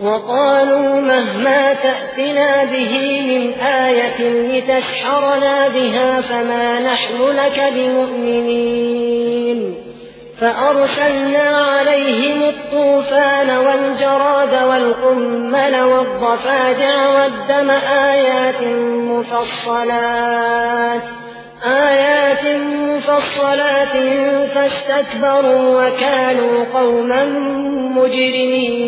وقالوا مهما تأتنا به من آية لتسحرنا بها فما نحن لك بمؤمنين. فأرسلنا عليهم الطوفان والجراد والقمل والضفادع والدم آيات مفصلات آيات مفصلات فاستكبروا وكانوا قوما مجرمين.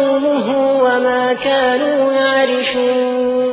وقومه وما كانوا يعرشون